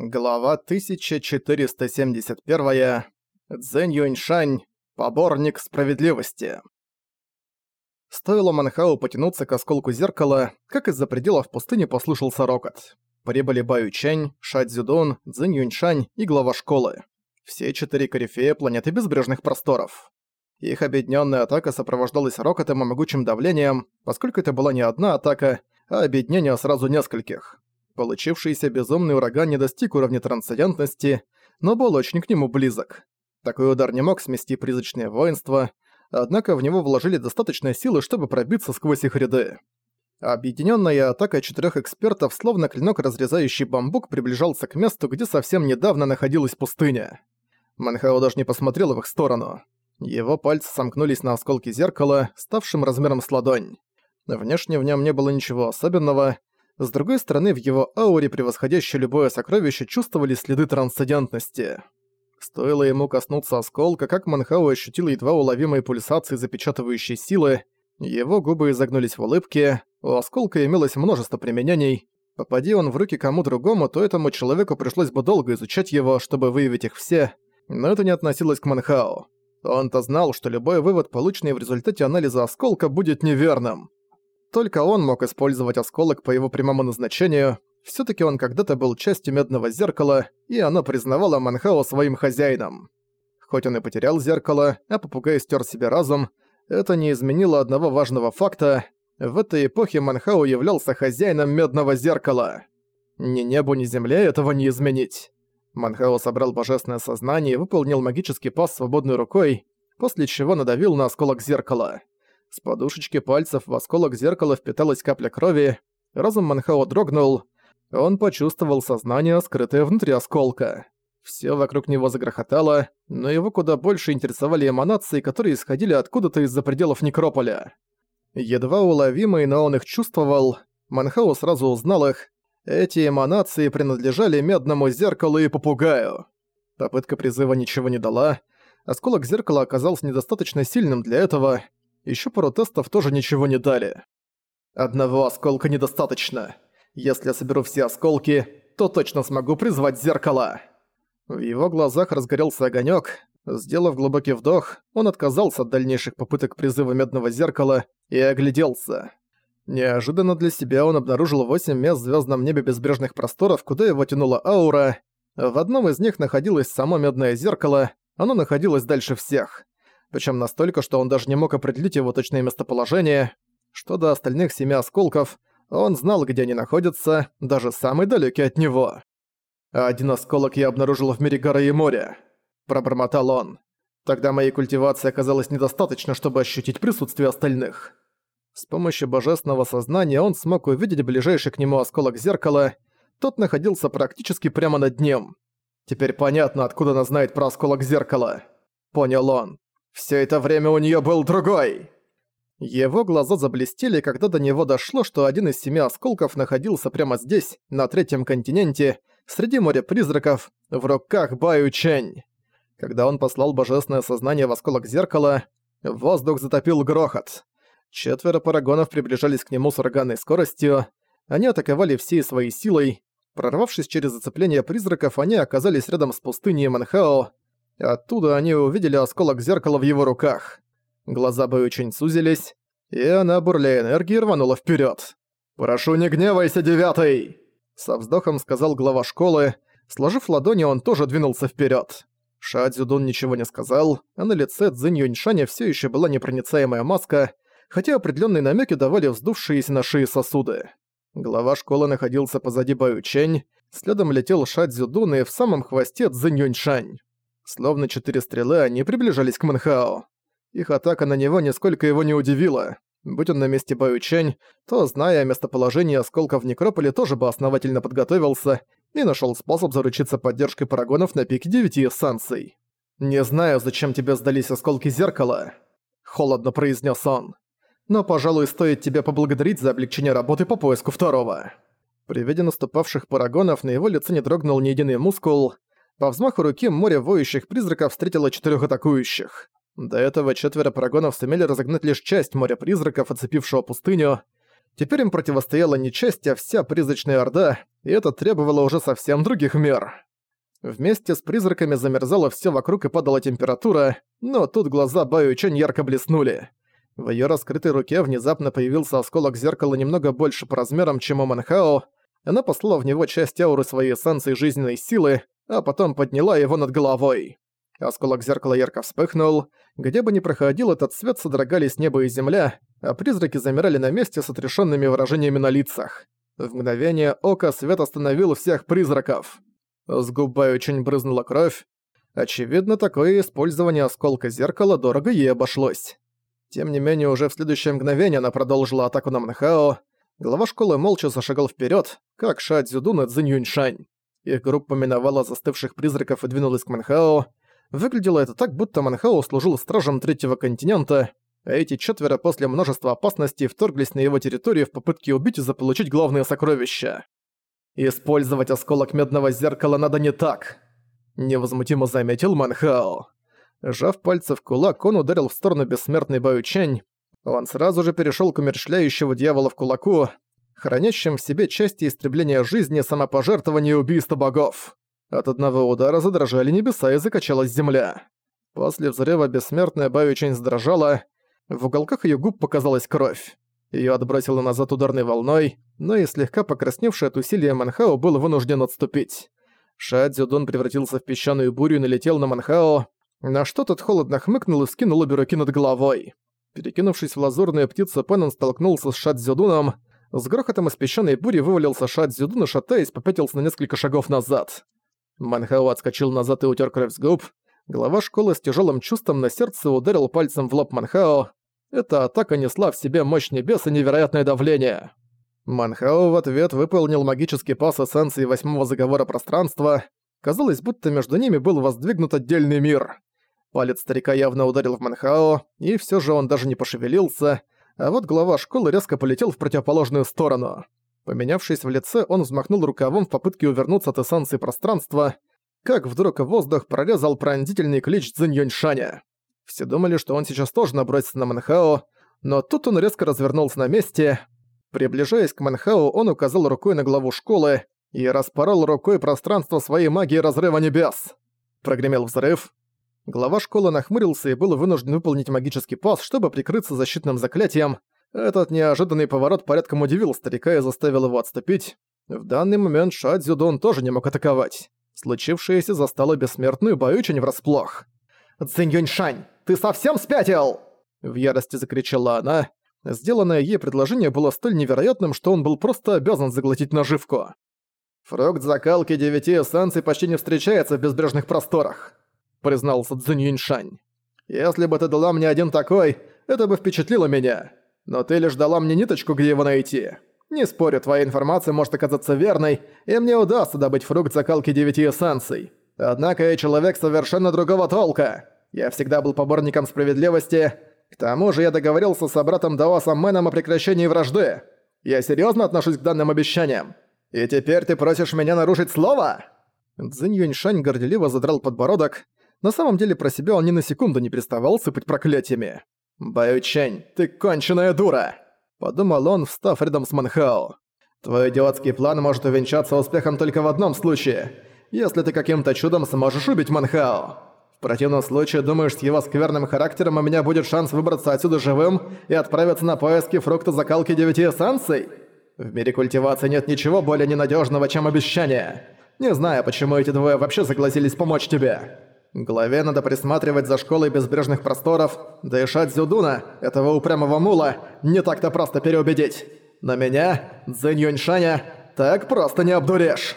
Глава 1471. Цзэнь Юньшань. Поборник справедливости. Стоило Манхау потянуться к осколку зеркала, как из-за пределов пустыни послышался рокот. Прибыли Баю Чэнь, Ша Цзюдун, Цзэнь Юньшань и глава школы. Все четыре корифея планеты безбрежных просторов. Их объединенная атака сопровождалась рокотом и могучим давлением, поскольку это была не одна атака, а объединение сразу нескольких. Получившийся безумный ураган не достиг уровня трансцендентности, но был очень к нему близок. Такой удар не мог смести призрачное воинство, однако в него вложили достаточно силы, чтобы пробиться сквозь их ряды. Объединенная атака четырех экспертов, словно клинок, разрезающий бамбук, приближался к месту, где совсем недавно находилась пустыня. Манхао даже не посмотрел в их сторону. Его пальцы сомкнулись на осколке зеркала, ставшем размером с ладонь. Внешне в нем не было ничего особенного, с другой стороны, в его ауре, превосходящей любое сокровище, чувствовали следы трансцендентности. Стоило ему коснуться осколка, как Манхау ощутил едва уловимые пульсации запечатывающей силы, его губы изогнулись в улыбке, у осколка имелось множество применений. Попади он в руки кому другому, то этому человеку пришлось бы долго изучать его, чтобы выявить их все, но это не относилось к Манхау. Он-то знал, что любой вывод, полученный в результате анализа осколка, будет неверным. Только он мог использовать осколок по его прямому назначению. все таки он когда-то был частью Медного Зеркала, и оно признавало Манхао своим хозяином. Хоть он и потерял зеркало, а попугай стер себе разум, это не изменило одного важного факта. В этой эпохе Манхао являлся хозяином Медного Зеркала. Ни небу, ни земле этого не изменить. Манхао собрал божественное сознание и выполнил магический пас свободной рукой, после чего надавил на осколок зеркала. С подушечки пальцев в осколок зеркала впиталась капля крови. Разум Манхао дрогнул. Он почувствовал сознание, скрытое внутри осколка. Всё вокруг него загрохотало, но его куда больше интересовали эманации, которые исходили откуда-то из-за пределов некрополя. Едва уловимые, но он их чувствовал. Манхао сразу узнал их. Эти эманации принадлежали медному зеркалу и попугаю. Попытка призыва ничего не дала. Осколок зеркала оказался недостаточно сильным для этого, Ещё пару тестов тоже ничего не дали. Одного осколка недостаточно. Если я соберу все осколки, то точно смогу призвать зеркало. В его глазах разгорелся огонёк. Сделав глубокий вдох, он отказался от дальнейших попыток призыва медного зеркала и огляделся. Неожиданно для себя он обнаружил восемь мест в звёздном небе безбрежных просторов, куда его тянула аура. В одном из них находилось само медное зеркало, оно находилось дальше всех причем настолько, что он даже не мог определить его точное местоположение. Что до остальных семи осколков, он знал, где они находятся, даже самый далекий от него. «Один осколок я обнаружил в мире горы и моря», – пробормотал он. «Тогда моей культивации оказалось недостаточно, чтобы ощутить присутствие остальных». С помощью божественного сознания он смог увидеть ближайший к нему осколок зеркала, тот находился практически прямо над ним. Теперь понятно, откуда она знает про осколок зеркала. Понял он. Все это время у нее был другой!» Его глаза заблестели, когда до него дошло, что один из семи осколков находился прямо здесь, на третьем континенте, среди моря призраков, в руках Баю Чэнь. Когда он послал божественное сознание в осколок зеркала, воздух затопил грохот. Четверо парагонов приближались к нему с ураганной скоростью. Они атаковали всей своей силой. Прорвавшись через зацепление призраков, они оказались рядом с пустыней Манхао, Оттуда они увидели осколок зеркала в его руках. Глаза бы очень сузились, и она, бурля энергии, рванула вперед. «Прошу, не гневайся, девятый!» Со вздохом сказал глава школы. Сложив ладони, он тоже двинулся вперед. Ша Цзюдун ничего не сказал, а на лице Цзинь Юньшаня все еще была непроницаемая маска, хотя определенные намеки давали вздувшиеся на шее сосуды. Глава школы находился позади Баю Чэнь, следом летел Ша Цзюдун и в самом хвосте Цзинь Юньшань. Словно четыре стрелы, они приближались к Манхао. Их атака на него нисколько его не удивила. Будь он на месте Баючань, то, зная о местоположении осколков в Некрополе, тоже бы основательно подготовился и нашел способ заручиться поддержкой парагонов на пике девяти эссанций. «Не знаю, зачем тебе сдались осколки зеркала», — холодно произнес он. «Но, пожалуй, стоит тебе поблагодарить за облегчение работы по поиску второго». При виде наступавших парагонов на его лице не дрогнул ни единый мускул, по взмаху руки море воющих призраков встретило четырех атакующих. До этого четверо парагонов сумели разогнать лишь часть моря призраков, оцепившего пустыню. Теперь им противостояла не часть, а вся призрачная орда, и это требовало уже совсем других мер. Вместе с призраками замерзало все вокруг и падала температура, но тут глаза Баю Чэнь ярко блеснули. В её раскрытой руке внезапно появился осколок зеркала немного больше по размерам, чем у Манхао. Она послала в него часть ауры своей эссенции жизненной силы, а потом подняла его над головой. Осколок зеркала ярко вспыхнул. Где бы ни проходил этот свет, содрогались небо и земля, а призраки замирали на месте с отрешенными выражениями на лицах. В мгновение ока свет остановил всех призраков. С губ очень брызнула кровь. Очевидно, такое использование осколка зеркала дорого ей обошлось. Тем не менее, уже в следующее мгновение она продолжила атаку на Манхао. Глава школы молча зашагал вперед, как Ша Цзюдун и Цзинь Юньшань. Их группа миновала застывших призраков и двинулась к Манхао. Выглядело это так, будто Манхао служил стражем третьего континента, а эти четверо после множества опасностей вторглись на его территорию в попытке убить и заполучить главные сокровища. «Использовать осколок медного зеркала надо не так», — невозмутимо заметил Манхао. Жав пальцы в кулак, он ударил в сторону бессмертной Баючань. Он сразу же перешел к умерщвляющему дьявола в кулаку, хранящим в себе части истребления жизни, самопожертвования и убийства богов. От одного удара задрожали небеса и закачалась земля. После взрыва бессмертная Баючань задрожала, в уголках ее губ показалась кровь. Ее отбросило назад ударной волной, но и слегка покрасневший от усилия Манхао был вынужден отступить. Ша Цзюдун превратился в песчаную бурю и налетел на Манхао, на что тот холодно хмыкнул и скинул обе руки над головой. Перекинувшись в лазурную птицу, Пеннон столкнулся с Шадзюдуном. С грохотом из песчаной бури вывалился Шадзюдун и, шатаясь, попятился на несколько шагов назад. Манхао отскочил назад и утер кровь с губ. Глава школы с тяжелым чувством на сердце ударил пальцем в лоб Манхао. Эта атака несла в себе мощь небес и невероятное давление. Манхао в ответ выполнил магический пас эссенции восьмого заговора пространства. Казалось, будто между ними был воздвигнут отдельный мир. Палец старика явно ударил в Манхао, и все же он даже не пошевелился, а вот глава школы резко полетел в противоположную сторону. Поменявшись в лице, он взмахнул рукавом в попытке увернуться от эссенции пространства, как вдруг воздух прорезал пронзительный клич Цзинь Все думали, что он сейчас тоже набросится на Манхао, но тут он резко развернулся на месте. Приближаясь к Манхао, он указал рукой на главу школы и распорол рукой пространство своей магии разрыва небес. Прогремел взрыв, Глава школы нахмурился и был вынужден выполнить магический пас, чтобы прикрыться защитным заклятием. Этот неожиданный поворот порядком удивил старика и заставил его отступить. В данный момент Ша Цзюдон тоже не мог атаковать. Случившееся застало бессмертную Баючень врасплох. «Цинь Юньшань, ты совсем спятил?» В ярости закричала она. Сделанное ей предложение было столь невероятным, что он был просто обязан заглотить наживку. Фрукт закалки девяти эссенций почти не встречается в безбрежных просторах. — признался Цзинь Юньшань. «Если бы ты дала мне один такой, это бы впечатлило меня. Но ты лишь дала мне ниточку, где его найти. Не спорю, твоя информация может оказаться верной, и мне удастся добыть фрукт закалки девяти эссенций. Однако я человек совершенно другого толка. Я всегда был поборником справедливости. К тому же я договорился с братом Даосом Мэном о прекращении вражды. Я серьезно отношусь к данным обещаниям. И теперь ты просишь меня нарушить слово?» Цзинь Юньшань горделиво задрал подбородок, на самом деле про себя он ни на секунду не переставал сыпать проклятиями. «Баючань, ты конченая дура!» Подумал он, встав рядом с Манхао. «Твой идиотский план может увенчаться успехом только в одном случае, если ты каким-то чудом сможешь убить Манхао. В противном случае, думаешь, с его скверным характером у меня будет шанс выбраться отсюда живым и отправиться на поиски фрукта закалки девяти эссенций? В мире культивации нет ничего более ненадежного, чем обещание. Не знаю, почему эти двое вообще согласились помочь тебе». Главе надо присматривать за школой безбрежных просторов, да и Шадзюдуна, этого упрямого мула, не так-то просто переубедить. Но меня, Цзэнь Юньшаня, так просто не обдуришь.